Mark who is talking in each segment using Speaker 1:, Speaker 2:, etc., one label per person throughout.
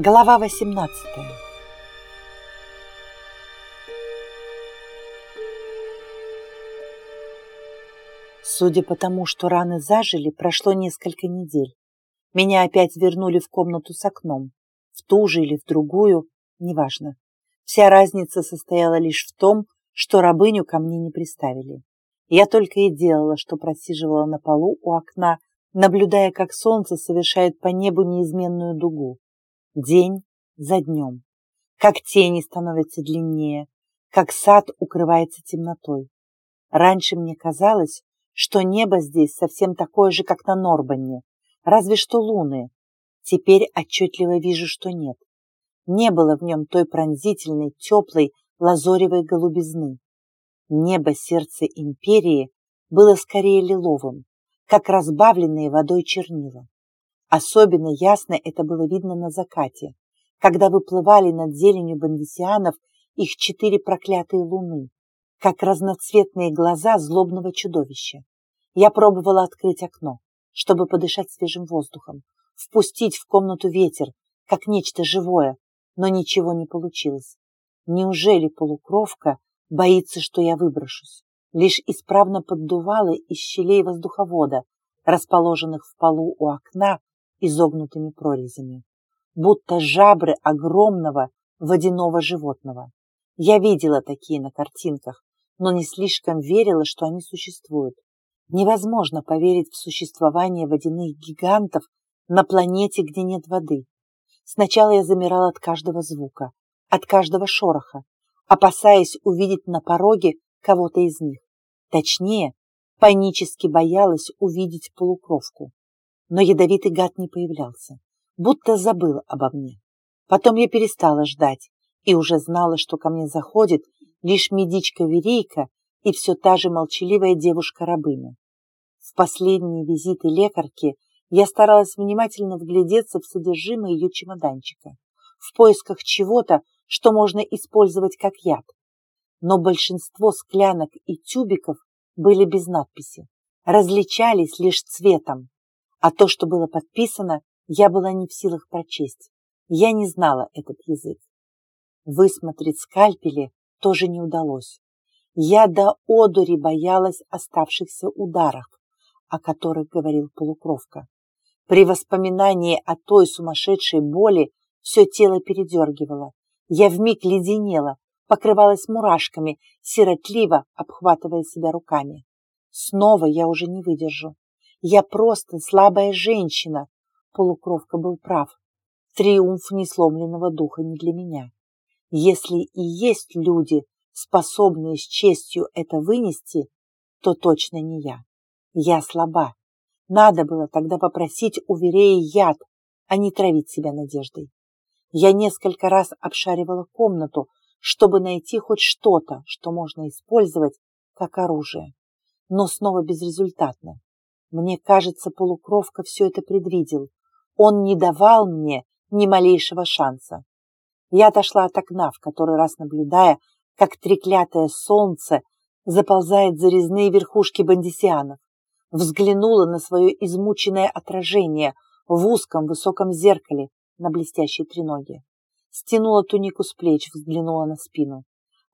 Speaker 1: Глава 18 Судя по тому, что раны зажили, прошло несколько недель. Меня опять вернули в комнату с окном. В ту же или в другую, неважно. Вся разница состояла лишь в том, что рабыню ко мне не приставили. Я только и делала, что просиживала на полу у окна, наблюдая, как солнце совершает по небу неизменную дугу. День за днем. Как тени становятся длиннее, как сад укрывается темнотой. Раньше мне казалось, что небо здесь совсем такое же, как на Норбанне, разве что луны. Теперь отчетливо вижу, что нет. Не было в нем той пронзительной, теплой, лазоревой голубизны. Небо сердца империи было скорее лиловым, как разбавленные водой чернила. Особенно ясно это было видно на закате, когда выплывали над зеленью бандисианов их четыре проклятые луны, как разноцветные глаза злобного чудовища. Я пробовала открыть окно, чтобы подышать свежим воздухом, впустить в комнату ветер, как нечто живое, но ничего не получилось. Неужели полукровка боится, что я выброшусь? Лишь исправно поддувало из щелей воздуховода, расположенных в полу у окна изогнутыми прорезями, будто жабры огромного водяного животного. Я видела такие на картинках, но не слишком верила, что они существуют. Невозможно поверить в существование водяных гигантов на планете, где нет воды. Сначала я замирала от каждого звука, от каждого шороха, опасаясь увидеть на пороге кого-то из них. Точнее, панически боялась увидеть полукровку. Но ядовитый гад не появлялся, будто забыл обо мне. Потом я перестала ждать и уже знала, что ко мне заходит лишь медичка-верейка и все та же молчаливая девушка-рабыня. В последние визиты лекарки я старалась внимательно вглядеться в содержимое ее чемоданчика, в поисках чего-то, что можно использовать как яд. Но большинство склянок и тюбиков были без надписи, различались лишь цветом, а то, что было подписано, я была не в силах прочесть. Я не знала этот язык. Высмотреть скальпели тоже не удалось. Я до одури боялась оставшихся ударов, о которых говорил полукровка. При воспоминании о той сумасшедшей боли все тело передергивало. Я вмиг леденела, покрывалась мурашками, сиротливо обхватывая себя руками. Снова я уже не выдержу. Я просто слабая женщина. Полукровка был прав. Триумф несломленного духа не для меня. Если и есть люди, способные с честью это вынести, то точно не я. Я слаба. Надо было тогда попросить у Вереи яд, а не травить себя надеждой. Я несколько раз обшаривала комнату, чтобы найти хоть что-то, что можно использовать как оружие. Но снова безрезультатно. Мне кажется, полукровка все это предвидел. Он не давал мне ни малейшего шанса. Я отошла от окна, в который раз наблюдая, как треклятое солнце заползает за резные верхушки бандисианов. Взглянула на свое измученное отражение в узком высоком зеркале на блестящей треноге. Стянула тунику с плеч, взглянула на спину.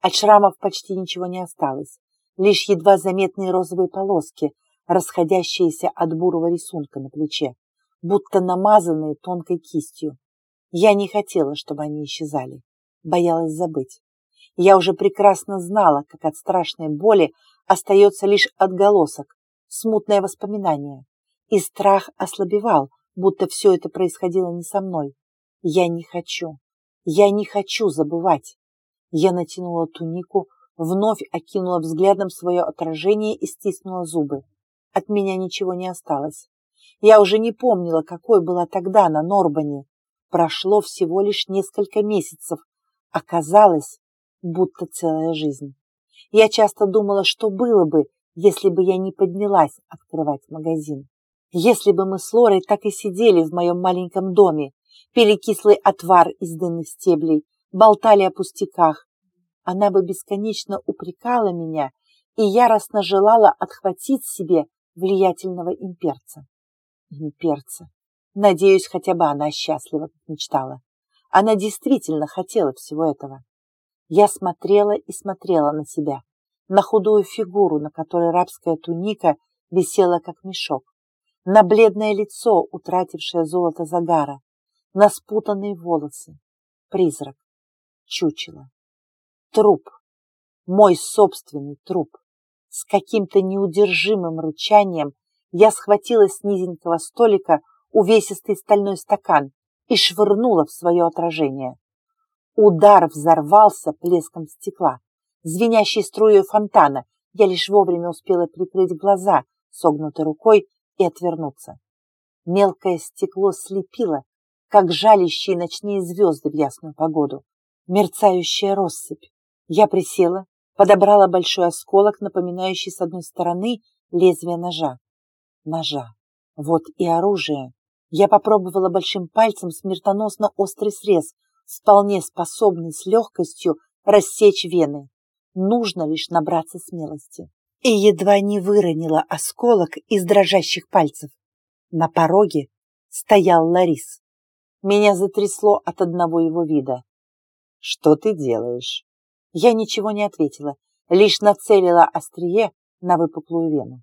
Speaker 1: От шрамов почти ничего не осталось, лишь едва заметные розовые полоски, расходящиеся от бурого рисунка на плече, будто намазанные тонкой кистью. Я не хотела, чтобы они исчезали. Боялась забыть. Я уже прекрасно знала, как от страшной боли остается лишь отголосок, смутное воспоминание. И страх ослабевал, будто все это происходило не со мной. Я не хочу. Я не хочу забывать. Я натянула тунику, вновь окинула взглядом свое отражение и стиснула зубы. От меня ничего не осталось. Я уже не помнила, какой была тогда на Норбане. Прошло всего лишь несколько месяцев. Оказалось, будто целая жизнь. Я часто думала, что было бы, если бы я не поднялась открывать магазин. Если бы мы с Лорой так и сидели в моем маленьком доме, пили кислый отвар из дынных стеблей, болтали о пустяках, она бы бесконечно упрекала меня и яростно желала отхватить себе влиятельного имперца. Имперца. Надеюсь, хотя бы она счастлива, как мечтала. Она действительно хотела всего этого. Я смотрела и смотрела на себя, на худую фигуру, на которой рабская туника висела как мешок, на бледное лицо, утратившее золото загара, на спутанные волосы, призрак, чучело, труп, мой собственный труп. С каким-то неудержимым рычанием я схватила с низенького столика увесистый стальной стакан и швырнула в свое отражение. Удар взорвался плеском стекла, звенящей струей фонтана. Я лишь вовремя успела прикрыть глаза согнутой рукой и отвернуться. Мелкое стекло слепило, как жалящие ночные звезды в ясную погоду. Мерцающая россыпь. Я присела, подобрала большой осколок, напоминающий с одной стороны лезвие ножа. Ножа. Вот и оружие. Я попробовала большим пальцем смертоносно острый срез, вполне способный с легкостью рассечь вены. Нужно лишь набраться смелости. И едва не выронила осколок из дрожащих пальцев. На пороге стоял Ларис. Меня затрясло от одного его вида. «Что ты делаешь?» Я ничего не ответила, лишь нацелила острие на выпуклую вену.